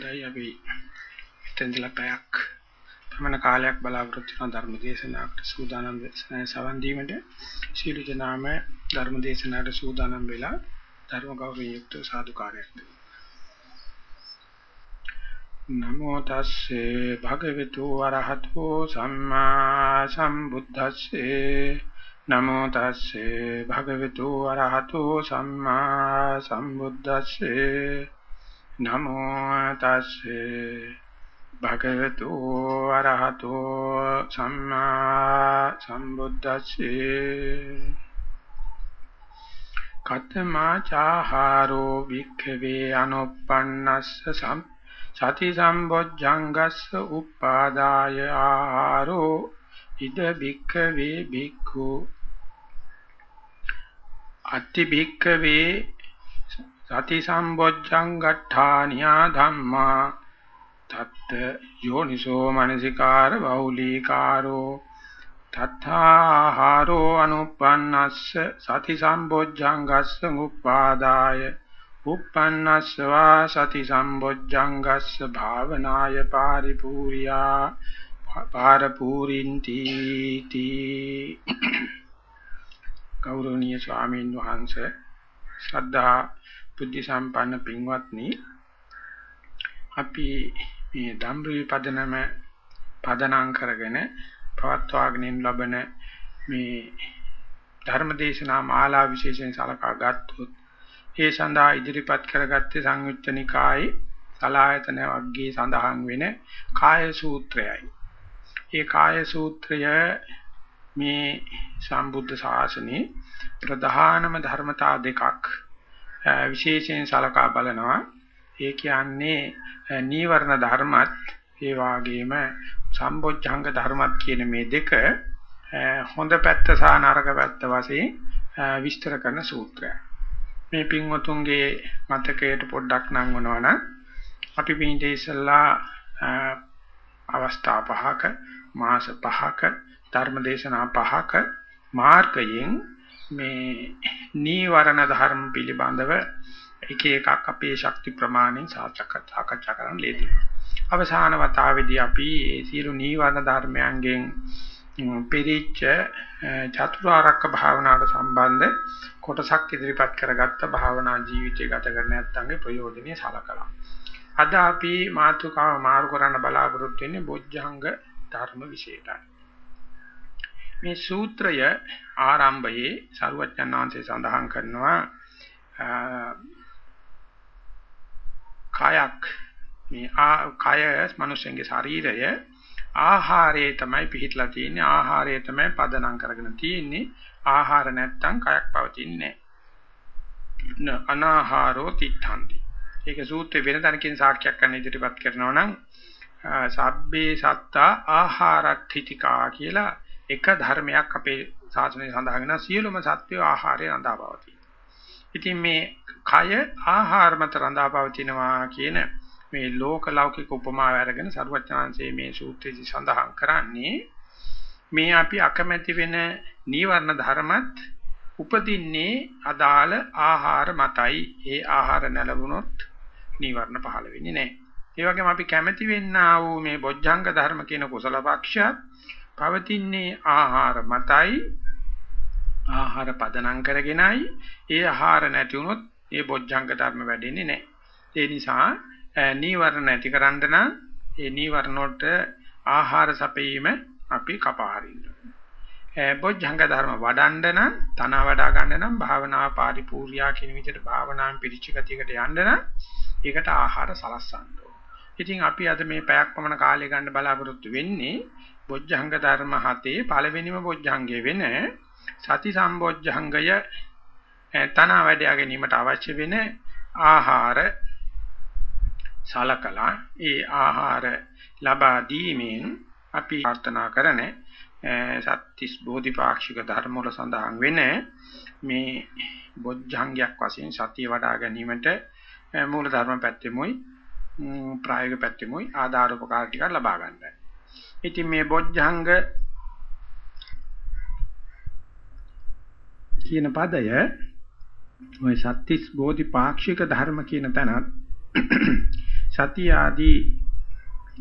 දැයි අපි එතෙන්දලා පැයක් පමණ කාලයක් බලාපොරොත්තු වන ධර්ම දේශනාවකට සූදානම් සවන් දීමට. සීල ජනාම ධර්ම දේශනාවට සූදානම් වෙලා ධර්ම ගෞරවයෙන් යුක්ත සාදුකාරයක් දෙන්න. නමෝ තස්සේ භගවතු වරහතෝ සම්මා සම්බුද්දස්සේ. නමෝ තස්සේ භගවතු වරහතෝ සම්මා සම්බුද්දස්සේ. නමෝ තස්සේ භගවතු අරහතෝ සම්මා සම්බුද්දස්සේ. කතමා චාහාරෝ වික්ඛවේ අනුප්පන්නස්ස සති සම්බොජ්ජංගස්ස උපාදාය ආහාරෝ ඉද භික්ඛවේ භික්ඛු. අත්ති භික්ඛවේ සති සම්බොජ්ජංගට්ඨානියා ධම්මා තත්ත යෝනිසෝ මනසිකාර බෞලීකාරෝ තත්තාහාරෝ අනුප්පන්නස්ස සති සම්බොජ්ජංගස්ස උප්පාදාය උප්පන්නස්ස වා සති සම්බොජ්ජංගස්ස භාවනාය පාරිපූර්යා පාරපූරින්ති තී ගෞරවනීය ස්වාමීන් වහන්සේ ශ්‍රද්ධා බුද්ධ සම්පන්න පින්වත්නි අපි මේ ධම්රි පදනම පදනම් කරගෙන පවත්වාගෙන ලබන මේ ධර්මදේශනා මාලා විශේෂයෙන් සලකා ගත්තොත් ඒ සඳහා ඉදිරිපත් කරගත්තේ සංයුත්ත නිකායේ සලායතන වර්ගයේ සඳහන් වෙන කාය සූත්‍රයයි. ඒ කාය සූත්‍රය මේ සම්බුද්ධ ශාසනයේ ප්‍රධානම ධර්මතා දෙකක් විශේෂයෙන් සලකා බලනවා. ඒ කියන්නේ නීවරණ ධර්මත් ඒ වාගේම සම්බොජ්ජංග ධර්මත් කියන මේ දෙක හොඳ පැත්ත සහ නරක පැත්ත වශයෙන් විස්තර කරන සූත්‍රයක්. මේ පින්වතුන්ගේ මතකයට පොඩ්ඩක් නංවනවා නම් අපි පිටින් ඉස්සල්ලා අවස්ථා පහක මාස පහක ධර්මදේශනා පහක මාර්ගයෙන් මේ නීවරණ ධර්ම පිළිබඳව එක එකක් අපේ ශක්ති ප්‍රමාණයෙන් සාකච්ඡා කරන්න ලේදුනා. අවසාන වතාවේදී අපි මේ සියලු නීවරණ ධර්මයන්ගෙන් පිරිච්ච චතුරාර්යක භාවනාවට සම්බන්ධ කොටසක් ඉදිරිපත් කරගත්ත භාවනා ජීවිතය ගත කරන නැත්නම්ගේ ප්‍රයෝජනෙයි සලකලා. අද අපි මාතෘකාව මාරු කරන්න බලාපොරොත්තු වෙන්නේ බොජ්ජංග ධර්ම විශේෂයයි. මේ සූත්‍රය ආරම්භයේ සරුවච්චන්හන්සේ සඳහන් කරනවා කයක් මේ ආ කය මිනිස්සුන්ගේ ශරීරය ආහාරයේ තමයි පිහිටලා තියෙන්නේ. ආහාරය තමයි පදනම් කරගෙන තියෙන්නේ. ආහාර නැත්තම් කයක් පවතින්නේ නැහැ අනාහාරෝ තිත්තන්ති ඒක සූත්‍රේ වෙන තැනකින් සාක්ෂියක් කරන්න ඉදිරිපත් කරනවා නම් සබ්බේ සත්තා ආහාරක්ඛිතිකා කියලා එක ධර්මයක් අපේ ශාසනයේ සඳහන් වෙනවා සියලුම සත්වෝ ආහාරය රඳාපවතී. ඉතින් මේ කය ආහාර මත රඳාපවතිනවා කියන මේ ලෝක ලෞකික උපමාව අරගෙන සරුවචනාංශයේ මේ සූත්‍රයේදී සඳහන් කරන්නේ මේ අපි අකමැති වෙන නීවරණ ධර්මත් උපදින්නේ අදාළ ආහාර මතයි. ඒ ආහාර නැලවුණොත් නීවරණ පහළ වෙන්නේ නැහැ. ඒ වගේම අපි කැමැති වෙන්නා වූ මේ බොජ්ජංග ධර්ම කියන කුසල පක්ෂයත් පවතින්නේ ආහාර මතයි ආහාර පදනම් කරගෙනයි ඒ ආහාර නැති වුණොත් ඒ බොජ්ජංග ධර්ම වැඩෙන්නේ නැහැ. ඒ නිසා නීවරණ නැතිකරන්න නම් ඒ නීවරණ වලට ආහාර සපයීම අපි කපා හරින්න. බොජ්ජංග ධර්ම වඩන්න නම් තන වඩා ගන්න නම් භාවනා පරිපූර්ණා කියන විදිහට භාවනාවෙන් පිරිච්ච ගතියකට යන්න නම් ඒකට ආහාර සලස්සන්න ඕන. ඉතින් අපි අද මේ පැයක් පමණ කාලය ගන්න බලාපොරොත්තු වෙන්නේ බොජ්ජංග ධර්ම හතේ පළවෙනිම බොජ්ජංගය වෙන සති සම්බොජ්ජංගය තන වැඩ ගැනීමට අවශ්‍ය වෙන ආහාර සලකලා ඒ ආහාර ලබා දීමෙන් අපි ප්‍රාර්ථනා කරන සත්‍තිස් බෝධිපාක්ෂික ධර්ම වල සඳහන් වෙන මේ බොජ්ජංගයක් වශයෙන් සතිය වඩා ගැනීමට මූල ධර්ම පැත්තෙමුයි ප්‍රායෝගික පැත්තෙමුයි ආධාර උපකාර ටික ලබා ගන්නයි. ඉතින් මේ බොජ්ජංග කියන පදය ওই සත්‍තිස් බෝධිපාක්ෂික ධර්ම කියන තැනත් සතිය ආදී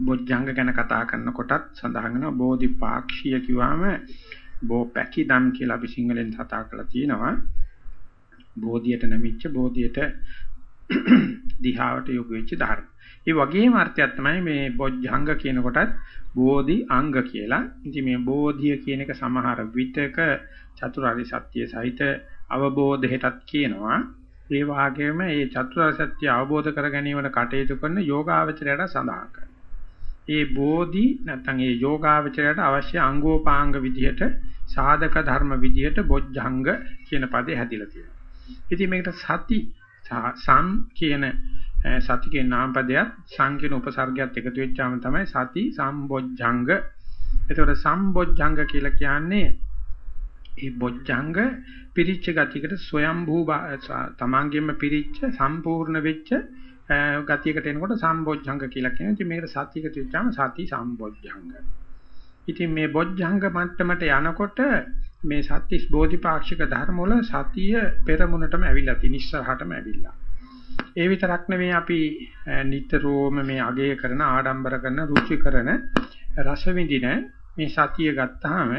බොජ්ජංග ගැන කතා කරනකොටත් සඳහන් වෙනවා බෝධිපාක්ෂිය කිව්වම බෝපැකිදම් කියලා අපි සිංහලෙන් කතා කරලා තියෙනවා. බෝධියට නැමිච්ච බෝධියට දිහාවට යොමු වෙච්ච ධර්ම. ඒ වගේම අර්ථයක් තමයි මේ බොජ්ජංග කියන කොටත් බෝධි අංග කියලා. ඉතින් මේ බෝධිය කියන එක සමහර විටක චතුරාර්ය සත්‍ය සහිත අවබෝධයටත් කියනවා. ඒ වගේම මේ චතුරාර්ය සත්‍ය අවබෝධ කර ගැනීමට කටයුතු කරන යෝගාවචරයට සඳහන් කරනවා. ඒ බෝධි නැත්නම් ඒ යෝගාවචරයට අවශ්‍ය අංගෝපාංග විදිහට සාධක ධර්ම විදිහට බොජ්ජංග කියන පදේ හැදිලා තියෙනවා. ඉතින් මේකට සති සම් කියන සතිකේ නාමපදයක් සංකීර්ණ උපසර්ගයක් එකතු වෙච්චාම තමයි සති සම්බොජ්ජංග. එතකොට සම්බොජ්ජංග කියලා කියන්නේ ඒ බොජ්ජංග පිරිච්ච ගතියකට ස්වයම්භූ තමන්ගෙම පිරිච්ච සම්පූර්ණ වෙච්ච ගතියකට එනකොට සම්බොජ්ජංග කියලා කියනවා. ඉතින් මේකට සතියකට වෙච්චාම සති සම්බොජ්ජංග. ඉතින් මේ බොජ්ජංග මට්ටමට යනකොට මේ සත්‍තිස් බෝධිපාක්ෂික ධර්ම වල සතිය පෙරමුණටම ඇවිල්ලා තින් ඉස්සරහටම ඇවිල්ලා. ඒ විතරක් නෙවෙයි අපි නිතරම මේ අගය කරන ආඩම්බර කරන රුචි කරන රස විඳින මේ සතිය ගත්තාම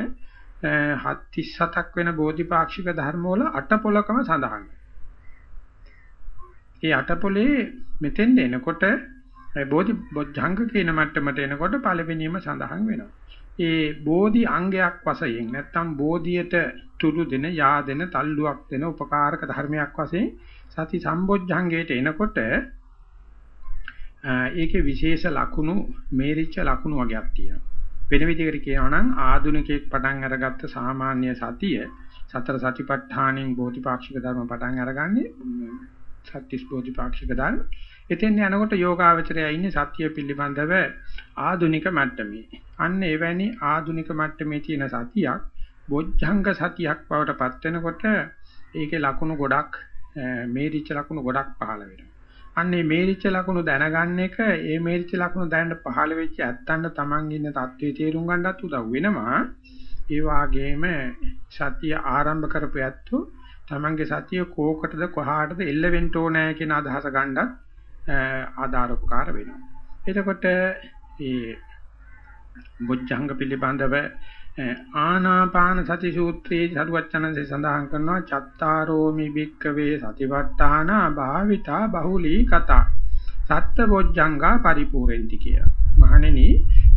37ක් වෙන බෝධිපාක්ෂික ධර්ම වල අටපොලකම සඳහන් ඒ අටපොලේ මෙතෙන්ද එනකොට බෝධි බොජ්ජංග කියන මට්ටමට එනකොට පළවෙනියම සඳහන් වෙනවා. ඒ බෝධි අංගයක් වශයෙන් නැත්තම් බෝධියට තුරු දෙන යා දෙන තල්ලුවක් දෙන උපකාරක ධර්මයක් වශයෙන් සති සම්බොජ්ජංගයට එනකොට ඒකේ විශේෂ ලකුණු මේරිච්ච ලකුණු වගේක් තියෙනවා. වෙන විදිහකට කියනවා නම් ආධුනිකයෙක් පටන් අරගත්ත සාමාන්‍ය සතිය සතර සතිපට්ඨානෙන් බෝධිපාක්ෂික ධර්ම පටන් අරගන්නේ සත්‍තිස් බෝධිපාක්ෂික ධර්ම. එතෙන් යනකොට යෝගාවචරය ඉන්නේ සත්‍ය පිළිබඳව ආධුනික මට්ටමේ. අන්න එවැනි ආධුනික මට්ටමේ තියෙන සතියක් බොජ්ජංග සතියක් බවට පත් වෙනකොට ඒකේ ලකුණු ගොඩක් මේරිච්ච ලකුණු ගොඩක් පහළ වෙනවා. අන්නේ මේරිච්ච ලකුණු දැනගන්න එක ඒ මේරිච්ච ලකුණු දැනන්න පහළ වෙච්ච ඇත්තන්න Taman ඉන්න தත්ත්වයේ තේරුම් ගන්නත් උදව් වෙනවා. ඒ වාගේම සතිය ආරම්භ කරපු ඇත්තෝ Tamanගේ සතිය කෝකටද කොහාටද එල්ල වෙන්න ඕනෑ කියන අදහස ගන්නත් ආධාර උපකාර වෙනවා. එතකොට මේ බොජ්ජංග පිළිබඳව ආනාපාන සති සූත්‍රයේ සරුවචනන්සේ සඳහන් කරනවා චත්තාරෝමි භික්කවේ සතිපට්ඨාන භාවිතා බහුලී කතා සත්ත බොජ්ජංගා පරිපූර්ණති කිය. මහණෙනි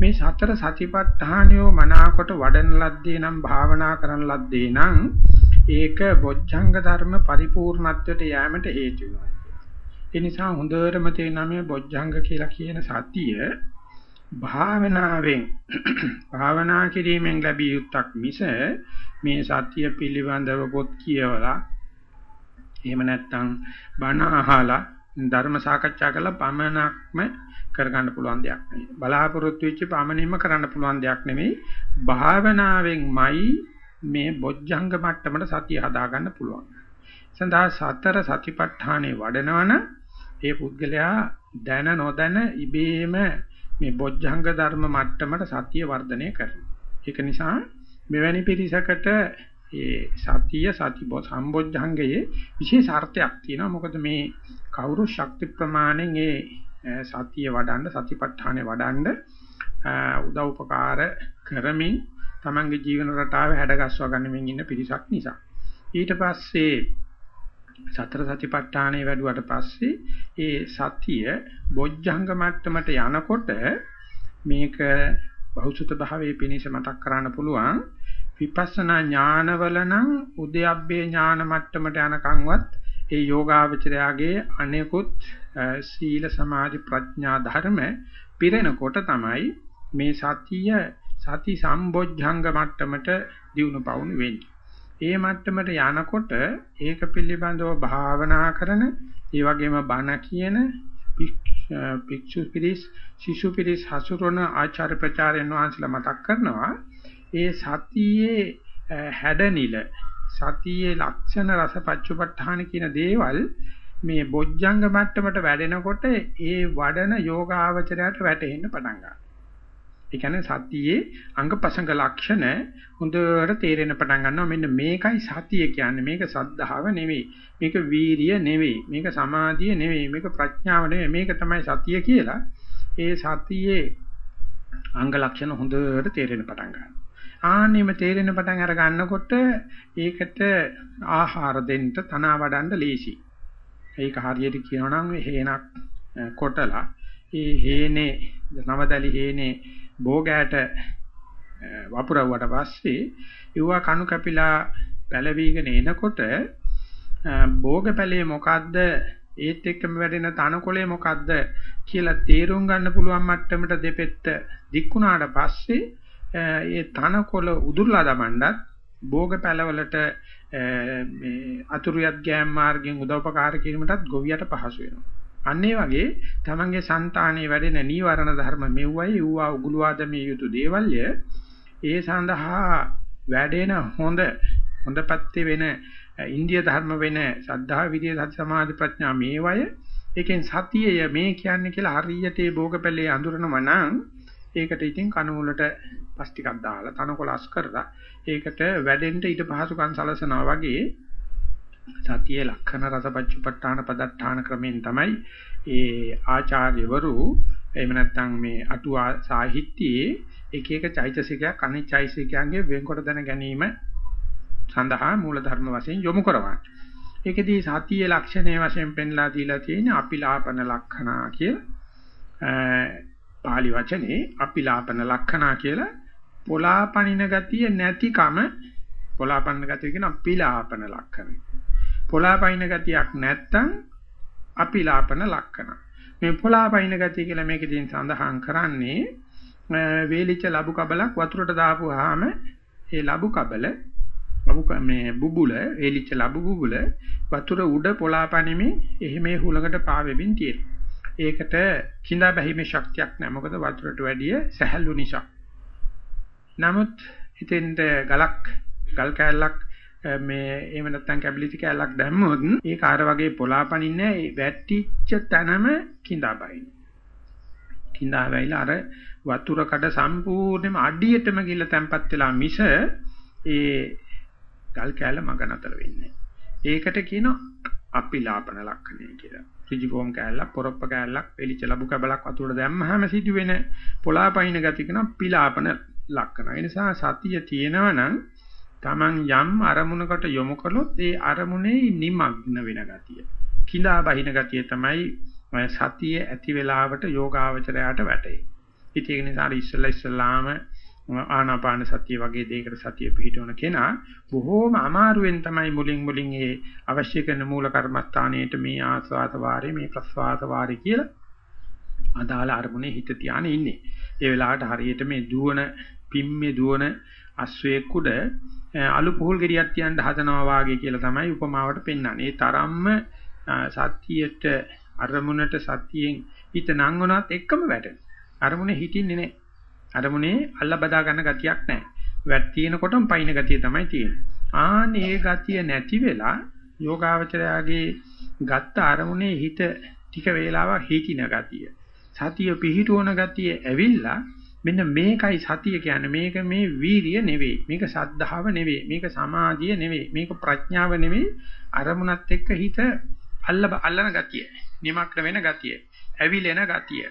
මේ සතර සතිපට්ඨානියෝ මනාකොට වඩන ලද්දේ නම් භාවනා කරන ලද්දේ නම් ඒක බොජ්ජංග ධර්ම පරිපූර්ණත්වයට යෑමට හේතු වෙනවා. ඒ නිසා හොඳටම තේරෙනවා මේ බොජ්ජංග කියලා කියන සතිය භාවනාවෙන් භාවනා කිරීමෙන් ලැබිය යුත්තක් මිස මේ සත්‍ය පිළිබඳව පොත් කියවලා එහෙම නැත්නම් බණ අහලා ධර්ම සාකච්ඡා කරලා පමණක්ම කරගන්න පුළුවන් දෙයක් නෙවෙයි. බලාපොරොත්තු වෙච්ච පමණින්ම කරන්න පුළුවන් දෙයක් නෙවෙයි. භාවනාවෙන්මයි මේ බොජ්ජංග මට්ටමට සතිය හදාගන්න පුළුවන්. සඳහා සතර සතිපට්ඨානේ වඩනවන ඒ පුද්ගලයා දැන නොදැන ඉබේම මේ බොජ්ජංග ධර්ම මට්ටමට සතිය වර්ධනය කරනවා. ඒක නිසා මෙවැනි පිරිසකට ඒ සතිය සති සම්බොජ්ජංගයේ විශේෂ අර්ථයක් තියෙනවා. මොකද මේ කවුරු ශක්ති ප්‍රමාණෙන් ඒ සතිය වඩන්න සතිපට්ඨානෙ වඩන්න උදව් උපකාර කරමින් තමන්ගේ ජීවන රටාව හැඩගස්වා ගන්නමින් ඉන්න පිරිසක් නිසා. ඊට පස්සේ සතර සතිපට්ඨානෙ වැඩුවට පස්සේ ඒ සතිය බොජ්ජංග මට්ටමට යනකොට මේක බහුසුත භාවයේ පිනිස මතක් කරන්න පුළුවන්. විපස්සනා ඥානවල නම් උද්‍යප්පේ ඥාන මට්ටමට යනකන්වත් ඒ යෝගාවචරයාගේ අනෙකුත් සීල සමාධි ප්‍රඥා ධර්ම පිරෙනකොට තමයි මේ සතිය සති සම්බොජ්ජංග මට්ටමට දියුණු පවුණු වෙන්නේ. ඒ මට්ටමට යනකොට ඒක පිළිබඳව භාවනා කරන ඒ වගේම බණ කියන පික්ෂු පිරිස් ශිශු පිරිස් හසුරන ආචාර්ය ප්‍රචාරයන් වහන්සේලා මතක් කරනවා ඒ සතියේ හැඩනිල සතියේ ලක්ෂණ රස පච්චපට්ඨාන කියන දේවල් මේ බොජ්ජංග මට්ටමට වැඩෙනකොට ඒ වඩන යෝගාවචරයට වැටෙන්න පටන් ගන්නවා. ඒ කියන්නේ සතියේ අංගපසංග ලක්ෂණ හොඳට තේරෙන පටන් ගන්නවා. මෙන්න මේකයි සතිය කියන්නේ. මේක සද්ධාව නෙවෙයි. මේක වීරිය නෙවෙයි. මේක සමාධිය නෙවෙයි. මේක ප්‍රඥාව නෙවෙයි. මේක තමයි සතිය කියලා. ඒ සතියේ අංග ලක්ෂණ හොඳට තේරෙන පටන් ගන්නවා. ආන්නෙම තේරෙන පටන් අර ගන්නකොට ඒකට ආහාර දෙන්න තනවා වඩන්න ලේසි. ඒක හරියට කියනවා නම් හේනක් කොටලා. ඒ හේනේ නවදලි හේනේ බෝගෑට වපුරවුවට පස්සේ ඉවුවා කණු කැපිලා පැලවිගෙන එනකොට බෝග පැලේ මොකද්ද? ඒත් එක්කම වැඩෙන තනකොළේ මොකද්ද? කියලා තේරුම් ගන්න පුළුවන් මට්ටමට දෙපෙත්ත දික්ුණාට පස්සේ ඒ තනකොළ උදුරලා දමන්නත් බෝග පැලවලට මේ අතුරුයත් ගෑම් මාර්ගයෙන් උදව්පකාර කිරීමටත් ගොවියට පහසු වෙනවා. අන්න ඒ වගේ තමන්ගේ సంతානයේ වැඩෙන නීවරණ ධර්ම මෙව්වයි ඌවා උගුලවා දැමිය යුතු දේවල්ය. ඒ සඳහා වැඩෙන හොඳ හොඳපත්ති වෙන ඉන්දිය ධර්ම වෙන සද්ධා විදියේ සති සමාධි ප්‍රඥා මේවය. ඒකෙන් සතියය මේ කියන්නේ කියලා හරියට ඒ භෝගපැලේ අඳුරනවා නම් ඒකට ඉතින් කණුවලට පස් ටිකක් දාලා තනකොළ අස් කරලා ඒකට වැඩෙන්න ඊට පහසුකම් සලසනවා වගේ සතියේ ලක්ෂණ රසපච්චුපට්ඨාන පදත්තාන ක්‍රමෙන් තමයි ඒ ආචාර්යවරු එහෙම නැත්නම් මේ අටුවා සාහිත්‍යයේ එක එක චෛතසිකයක් අනිත් චෛතසිකයන්ගේ වෙන්කොට දැන ගැනීම සඳහා මූල ධර්ම වශයෙන් යොමු කරවන්නේ. ඒකෙදී සතියේ ලක්ෂණයේ වශයෙන් පෙන්ලා දීලා තියෙන අපිලාපන ලක්ෂණා කියලා පාලි වචනේ අපිලාපන ලක්ෂණා කියලා පොලාපනින ගතිය නැතිකම පොලාපන්න ගතිය කියන අපිලාපන ලක්ෂණය. පොලාපයින් ගතියක් නැත්තම් අපිලාපන ලක්ෂණ. මේ පොලාපයින් ගතිය කියලා මේකෙදී සඳහන් කරන්නේ වේලිච්ච ලබු කබලක් වතුරට දාපුවාම ඒ ලබු කබල ලබු මේ බුබුල වේලිච්ච ලබු බුබුල වතුර උඩ පොලාපණිමේ එහෙමේ හුලකට පාවෙමින් තියෙනවා. ඒකට කිඳා බැහිමේ ශක්තියක් නැහැ. මොකද වතුරට වැඩිය සැහැල්ලු නිසා. නමුත් හිතෙන්ද ගලක් ගල් කෑල්ලක් මේ එහෙම නැත්නම් කැබිලිටි කැලක් දැම්මොත් ඒක අර වගේ පොලාපනින්නේ වැටිච්ච තැනම කිඳා බයින. කිඳා වෙයිලා අර වතුර කඩ සම්පූර්ණයෙන්ම අඩියටම ගිහලා තැම්පත් වෙලා මිස ඒ ගල් කැල මග නතර වෙන්නේ. ඒකට කියනවා අපිලාපන ලක්ෂණය කියලා. ඍජුකෝම් කැලක්, පොරොප්ප කැලක්, එලිච ලැබු කැබලක් වතුරට දැම්මහම සිදුවෙන පොලාපයින් ගති කියන පිලාපන ලක්ෂණ. ඒ නිසා සතිය තියෙනවා නම් Taman යම් අරමුණකට යොමු කළොත් ඒ අරමුණේ নিমগ্ন වෙන ගතිය. කිඳා බහින ගතිය තමයි සතිය ඇති වෙලාවට යෝගාවචරයට වැටේ. ඉතින් ඒක නිසා ඉස්සෙල්ලා ඉස්සෙල්ලාම ආනාපාන සතිය වගේ දෙයකට සතිය පිහිටවන කෙනා බොහෝම අමාරුවෙන් තමයි මුලින් මුලින් ඒ අවශ්‍ය කරන මූල කර්මස්ථානයේට මේ ආස්වාද වාරේ මේ ප්‍රස්වාද වාරේ කියලා අදාළ අරමුණේ හිත තියාගෙන ඉන්නේ. ඒ වෙලාවට හරියට මේ දුවන පිම්මේ දුවන අස්වැක් උඩ අලු පුහුල් ගෙඩියක් තියන්න හදනවා වාගේ කියලා තමයි උපමාවට පෙන්වන්නේ. ඒ තරම්ම සතියට අරමුණට සතියෙන් හිත නංගනවත් එක්කම වැටෙනවා. අරමුණේ හිටින්නේ නැහැ. අරමුණේ අල්ල බදා ගන්න ගතියක් නැහැ. වැට් තියෙනකොටම පයින් ගතිය තමයි තියෙන්නේ. ආන්නේ ඒ ගතිය නැති වෙලා යෝගාවචරයාගේ ගත්ත අරමුණේ හිත ටික වේලාවක් හිතින ගතිය. සතිය පිහිටුවන ගතිය ඇවිල්ලා මෙන්න මේකයි සතිය කියන්නේ. මේක මේ වීරිය නෙවෙයි. මේක සද්ධාව නෙවෙයි. මේක සමාධිය නෙවෙයි. මේක ප්‍රඥාව නෙවෙයි. අරමුණත් එක්ක හිත අල්ල අල්ලන ගතිය. නිමක්න වෙන ගතිය. ඇවිලෙන ගතිය.